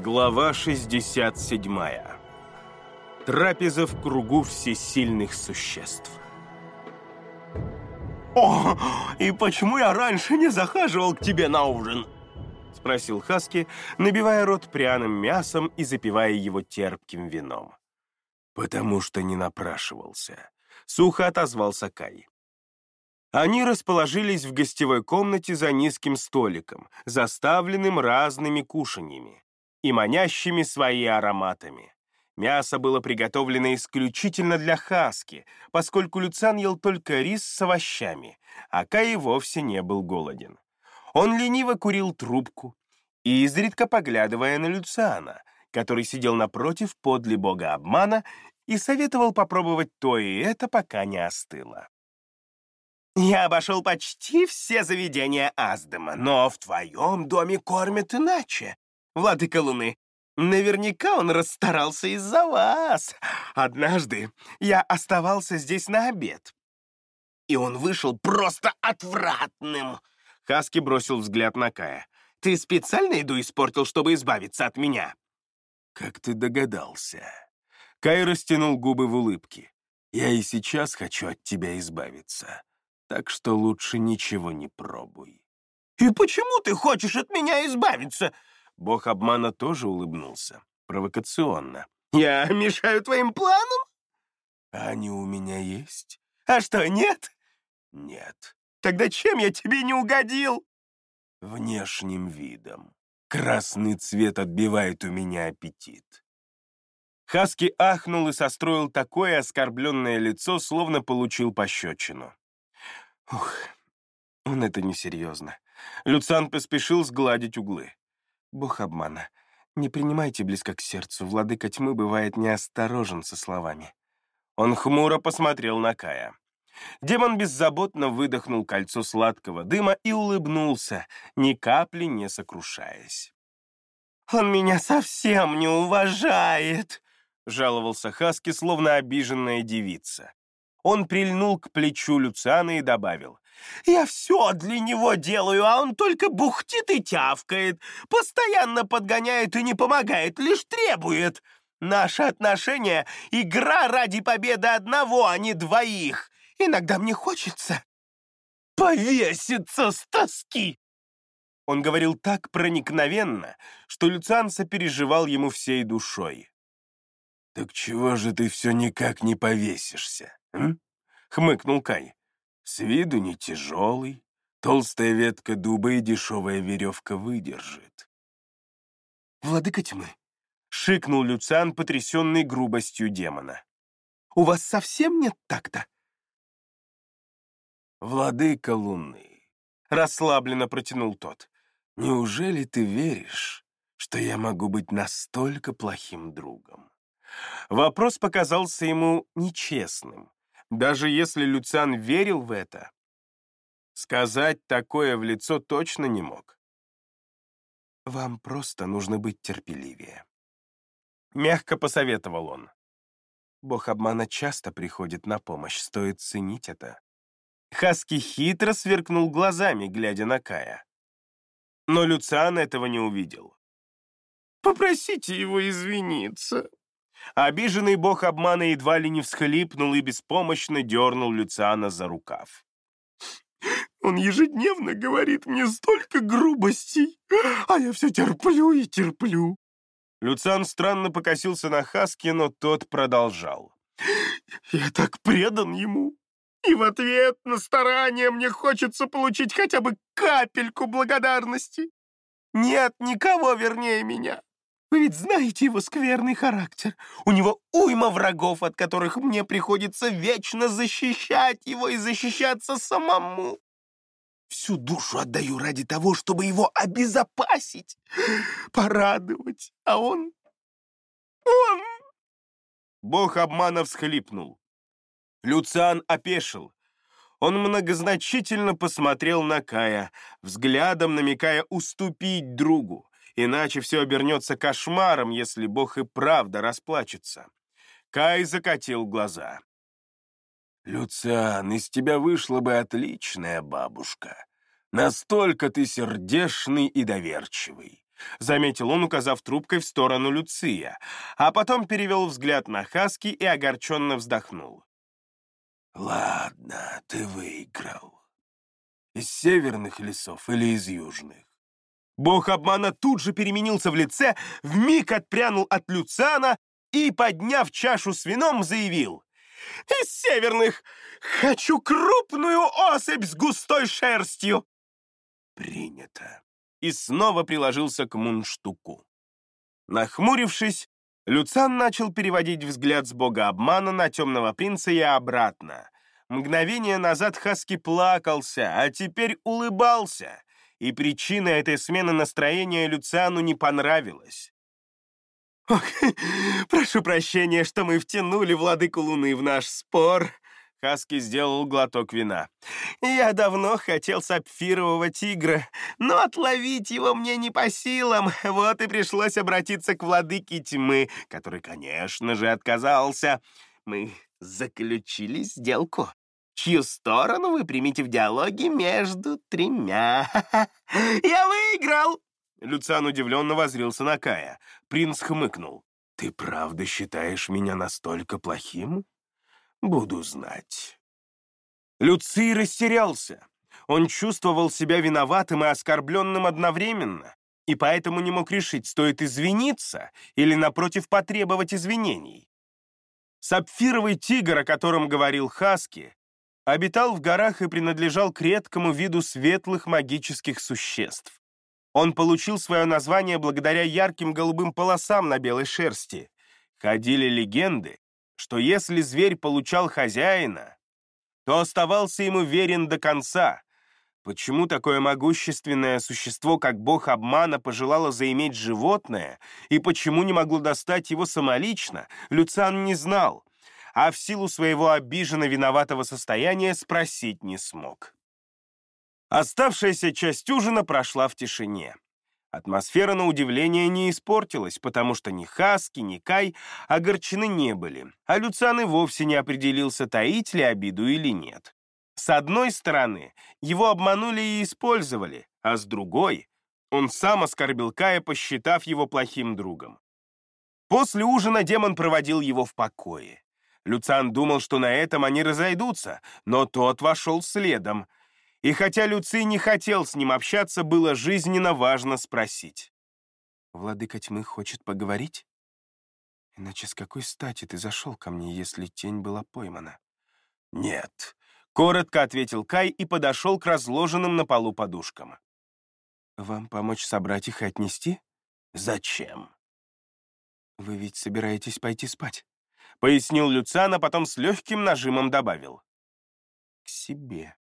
Глава 67. Трапеза в кругу всесильных существ. «О, и почему я раньше не захаживал к тебе на ужин?» — спросил Хаски, набивая рот пряным мясом и запивая его терпким вином. «Потому что не напрашивался», — сухо отозвался Кай. Они расположились в гостевой комнате за низким столиком, заставленным разными кушаньями и манящими свои ароматами. Мясо было приготовлено исключительно для Хаски, поскольку Люциан ел только рис с овощами, а Кай вовсе не был голоден. Он лениво курил трубку, изредка поглядывая на Люциана, который сидел напротив подле бога обмана и советовал попробовать то и это, пока не остыло. «Я обошел почти все заведения Аздема, но в твоем доме кормят иначе владыка Луны. Наверняка он расстарался из-за вас. Однажды я оставался здесь на обед, и он вышел просто отвратным. Хаски бросил взгляд на Кая. «Ты специально еду испортил, чтобы избавиться от меня?» «Как ты догадался?» Кай растянул губы в улыбке. «Я и сейчас хочу от тебя избавиться, так что лучше ничего не пробуй». «И почему ты хочешь от меня избавиться?» Бог обмана тоже улыбнулся, провокационно. «Я мешаю твоим планам?» «Они у меня есть». «А что, нет?» «Нет». «Тогда чем я тебе не угодил?» «Внешним видом. Красный цвет отбивает у меня аппетит». Хаски ахнул и состроил такое оскорбленное лицо, словно получил пощечину. Ух, он это несерьезно. Люцан поспешил сгладить углы. Бог обмана. Не принимайте близко к сердцу, владыка тьмы бывает неосторожен со словами. Он хмуро посмотрел на Кая. Демон беззаботно выдохнул кольцо сладкого дыма и улыбнулся, ни капли не сокрушаясь. «Он меня совсем не уважает!» — жаловался Хаски, словно обиженная девица. Он прильнул к плечу Люциана и добавил. Я все для него делаю, а он только бухтит и тявкает, постоянно подгоняет и не помогает, лишь требует. Наши отношения — игра ради победы одного, а не двоих. Иногда мне хочется повеситься с тоски. Он говорил так проникновенно, что Люциан сопереживал ему всей душой. «Так чего же ты все никак не повесишься?» хмыкнул Кай. С виду не тяжелый, толстая ветка дуба и дешевая веревка выдержит. «Владыка тьмы!» — шикнул Люциан, потрясенный грубостью демона. «У вас совсем нет такта?» «Владыка Луны!» — расслабленно протянул тот. «Неужели ты веришь, что я могу быть настолько плохим другом?» Вопрос показался ему нечестным, даже если Люциан верил в это, сказать такое в лицо точно не мог. «Вам просто нужно быть терпеливее», — мягко посоветовал он. Бог обмана часто приходит на помощь, стоит ценить это. Хаски хитро сверкнул глазами, глядя на Кая. Но Люциан этого не увидел. «Попросите его извиниться», Обиженный бог обмана едва ли не всхлипнул и беспомощно дернул Люциана за рукав. «Он ежедневно говорит мне столько грубостей, а я все терплю и терплю». Люциан странно покосился на Хаски, но тот продолжал. «Я так предан ему, и в ответ на старание мне хочется получить хотя бы капельку благодарности. Нет никого вернее меня. Вы ведь знаете его скверный характер. У него уйма врагов, от которых мне приходится вечно защищать его и защищаться самому. Всю душу отдаю ради того, чтобы его обезопасить, порадовать. А он... он... Бог обмана всхлипнул. Люциан опешил. Он многозначительно посмотрел на Кая, взглядом намекая уступить другу иначе все обернется кошмаром, если Бог и правда расплачется. Кай закатил глаза. «Люциан, из тебя вышла бы отличная бабушка. Настолько ты сердешный и доверчивый. — заметил он, указав трубкой в сторону Люция, а потом перевел взгляд на Хаски и огорченно вздохнул. «Ладно, ты выиграл. Из северных лесов или из южных?» Бог обмана тут же переменился в лице, вмиг отпрянул от Люциана и, подняв чашу с вином, заявил. «Из северных! Хочу крупную особь с густой шерстью!» «Принято!» И снова приложился к мунштуку. Нахмурившись, Люцан начал переводить взгляд с бога обмана на темного принца и обратно. Мгновение назад Хаски плакался, а теперь улыбался, и причина этой смены настроения Люциану не понравилась. «Ох, прошу прощения, что мы втянули владыку Луны в наш спор», Хаски сделал глоток вина. «Я давно хотел сапфирового тигра, но отловить его мне не по силам, вот и пришлось обратиться к владыке тьмы, который, конечно же, отказался. Мы заключили сделку, чью сторону вы примите в диалоге между тремя. Я выиграл!» Люциан удивленно возрился на Кая. Принц хмыкнул. «Ты правда считаешь меня настолько плохим? Буду знать». Люций растерялся. Он чувствовал себя виноватым и оскорбленным одновременно, и поэтому не мог решить, стоит извиниться или, напротив, потребовать извинений. Сапфировый тигр, о котором говорил Хаски, обитал в горах и принадлежал к редкому виду светлых магических существ. Он получил свое название благодаря ярким голубым полосам на белой шерсти. Ходили легенды, что если зверь получал хозяина, то оставался ему верен до конца. Почему такое могущественное существо, как бог обмана, пожелало заиметь животное, и почему не могло достать его самолично, Люциан не знал, а в силу своего обиженно виноватого состояния спросить не смог. Оставшаяся часть ужина прошла в тишине. Атмосфера, на удивление, не испортилась, потому что ни Хаски, ни Кай огорчены не были, а Люциан и вовсе не определился, таить ли обиду или нет. С одной стороны, его обманули и использовали, а с другой, он сам оскорбил Кая, посчитав его плохим другом. После ужина демон проводил его в покое. Люциан думал, что на этом они разойдутся, но тот вошел следом — и хотя Люций не хотел с ним общаться, было жизненно важно спросить. «Владыка тьмы хочет поговорить? Иначе с какой стати ты зашел ко мне, если тень была поймана?» «Нет», — коротко ответил Кай и подошел к разложенным на полу подушкам. «Вам помочь собрать их и отнести?» «Зачем?» «Вы ведь собираетесь пойти спать», — пояснил Люциан, а потом с легким нажимом добавил. «К себе».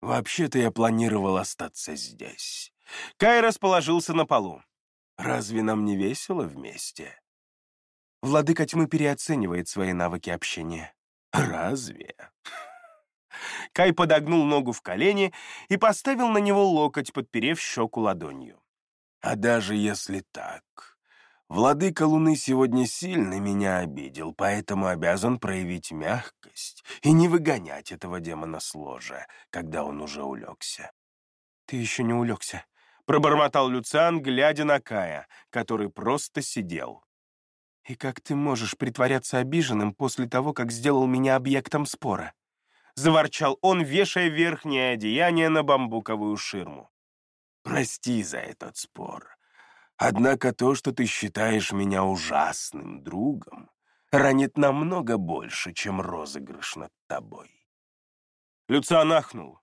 «Вообще-то я планировал остаться здесь». Кай расположился на полу. «Разве нам не весело вместе?» Владыка тьмы переоценивает свои навыки общения. «Разве?» Кай подогнул ногу в колени и поставил на него локоть, подперев щеку ладонью. «А даже если так, Владыка Луны сегодня сильно меня обидел, поэтому обязан проявить мягкость и не выгонять этого демона с ложа, когда он уже улегся. «Ты еще не улегся», — пробормотал Люциан, глядя на Кая, который просто сидел. «И как ты можешь притворяться обиженным после того, как сделал меня объектом спора?» — заворчал он, вешая верхнее одеяние на бамбуковую ширму. «Прости за этот спор», Однако то, что ты считаешь меня ужасным другом, ранит намного больше, чем розыгрыш над тобой. Люциан ахнул.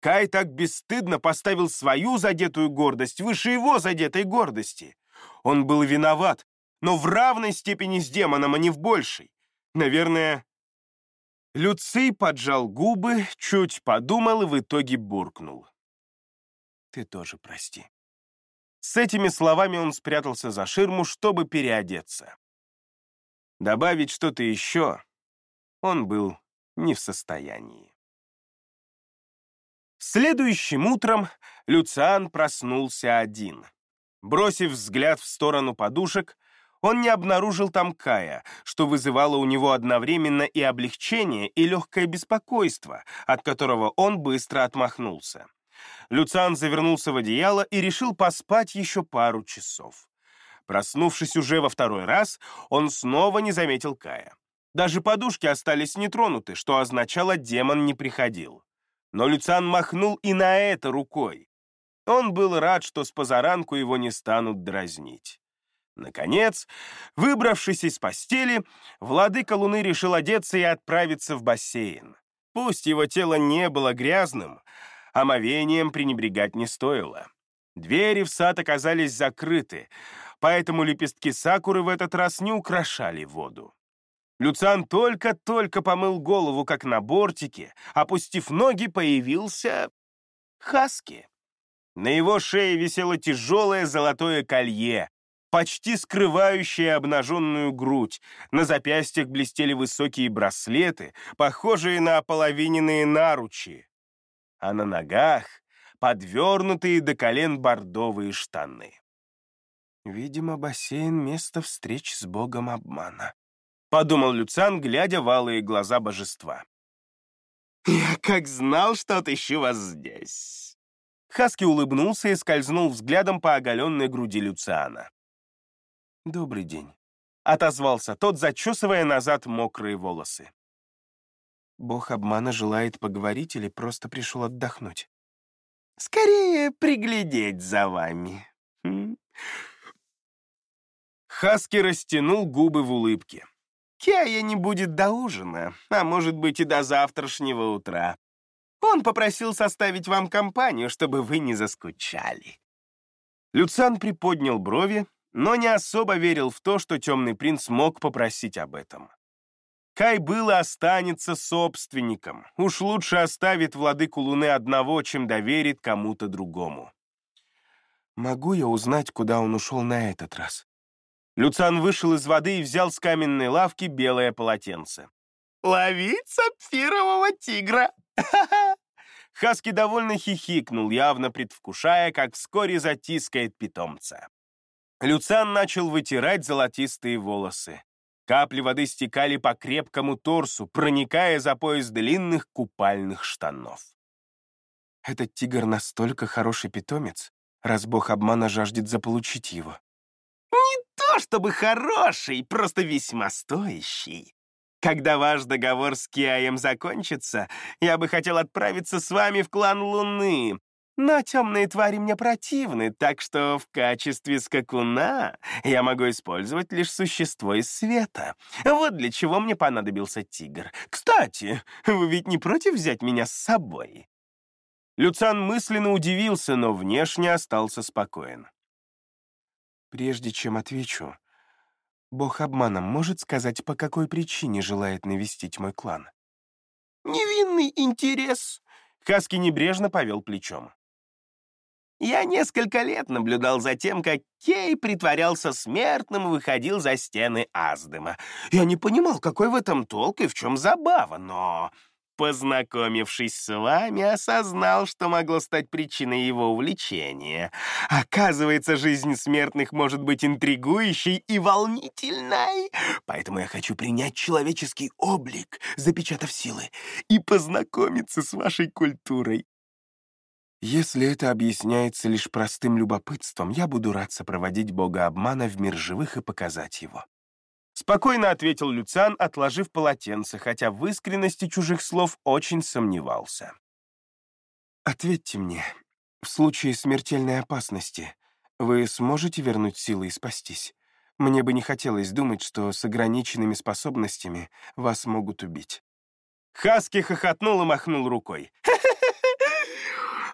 Кай так бесстыдно поставил свою задетую гордость выше его задетой гордости. Он был виноват, но в равной степени с демоном, а не в большей. Наверное... Люций поджал губы, чуть подумал и в итоге буркнул. «Ты тоже прости». С этими словами он спрятался за ширму, чтобы переодеться. Добавить что-то еще он был не в состоянии. Следующим утром Люциан проснулся один. Бросив взгляд в сторону подушек, он не обнаружил там Кая, что вызывало у него одновременно и облегчение, и легкое беспокойство, от которого он быстро отмахнулся. Люциан завернулся в одеяло и решил поспать еще пару часов. Проснувшись уже во второй раз, он снова не заметил Кая. Даже подушки остались нетронуты, что означало, демон не приходил. Но Люциан махнул и на это рукой. Он был рад, что с позаранку его не станут дразнить. Наконец, выбравшись из постели, владыка Луны решил одеться и отправиться в бассейн. Пусть его тело не было грязным, омовением пренебрегать не стоило. Двери в сад оказались закрыты, поэтому лепестки сакуры в этот раз не украшали воду. Люциан только-только помыл голову, как на бортике, опустив ноги, появился Хаски. На его шее висело тяжелое золотое колье, почти скрывающее обнаженную грудь. На запястьях блестели высокие браслеты, похожие на ополовиненные наручи. А на ногах подвернутые до колен бордовые штаны. Видимо, бассейн — место встреч с богом обмана. — подумал Люциан, глядя в алые глаза божества. «Я как знал, что отыщу вас здесь!» Хаски улыбнулся и скользнул взглядом по оголенной груди Люциана. «Добрый день», — отозвался тот, зачесывая назад мокрые волосы. «Бог обмана желает поговорить или просто пришел отдохнуть?» «Скорее приглядеть за вами». Хм. Хаски растянул губы в улыбке. Кея не будет до ужина, а может быть и до завтрашнего утра. Он попросил составить вам компанию, чтобы вы не заскучали». Люциан приподнял брови, но не особо верил в то, что темный принц мог попросить об этом. Кай был и останется собственником. Уж лучше оставит владыку Луны одного, чем доверит кому-то другому. «Могу я узнать, куда он ушел на этот раз?» Люциан вышел из воды и взял с каменной лавки белое полотенце. «Ловить сапфирового тигра!» Хаски довольно хихикнул, явно предвкушая, как вскоре затискает питомца. Люциан начал вытирать золотистые волосы. Капли воды стекали по крепкому торсу, проникая за пояс длинных купальных штанов. Этот тигр настолько хороший питомец, раз бог обмана жаждет заполучить его то чтобы хороший, просто весьма стоящий. Когда ваш договор с Киаем закончится, я бы хотел отправиться с вами в клан Луны. Но темные твари мне противны, так что в качестве скакуна я могу использовать лишь существо из света. Вот для чего мне понадобился тигр. Кстати, вы ведь не против взять меня с собой?» Люцан мысленно удивился, но внешне остался спокоен. Прежде чем отвечу, бог обманом может сказать, по какой причине желает навестить мой клан? Невинный интерес. Хаски небрежно повел плечом. Я несколько лет наблюдал за тем, как Кей притворялся смертным и выходил за стены Аздыма. Я не понимал, какой в этом толк и в чем забава, но Познакомившись с вами, осознал, что могло стать причиной его увлечения. Оказывается, жизнь смертных может быть интригующей и волнительной. Поэтому я хочу принять человеческий облик, запечатав силы, и познакомиться с вашей культурой. Если это объясняется лишь простым любопытством, я буду рад сопроводить бога обмана в мир живых и показать его. Спокойно ответил Люциан, отложив полотенце, хотя в искренности чужих слов очень сомневался. «Ответьте мне, в случае смертельной опасности вы сможете вернуть силы и спастись? Мне бы не хотелось думать, что с ограниченными способностями вас могут убить». Хаски хохотнул и махнул рукой.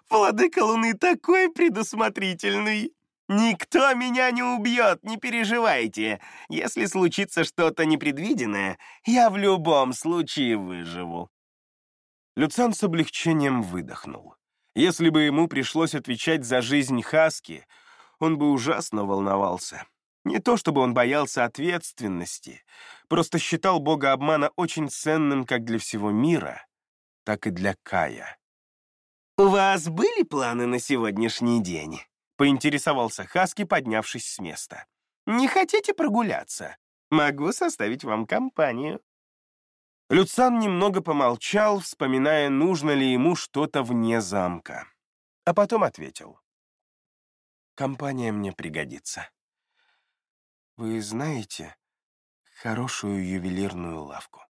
«Владыка Луны такой предусмотрительный!» «Никто меня не убьет, не переживайте. Если случится что-то непредвиденное, я в любом случае выживу». Люцан с облегчением выдохнул. Если бы ему пришлось отвечать за жизнь Хаски, он бы ужасно волновался. Не то чтобы он боялся ответственности, просто считал бога обмана очень ценным как для всего мира, так и для Кая. «У вас были планы на сегодняшний день?» — поинтересовался Хаски, поднявшись с места. «Не хотите прогуляться? Могу составить вам компанию». Люцан немного помолчал, вспоминая, нужно ли ему что-то вне замка. а потом ответил. «Компания мне пригодится. Вы знаете хорошую ювелирную лавку?»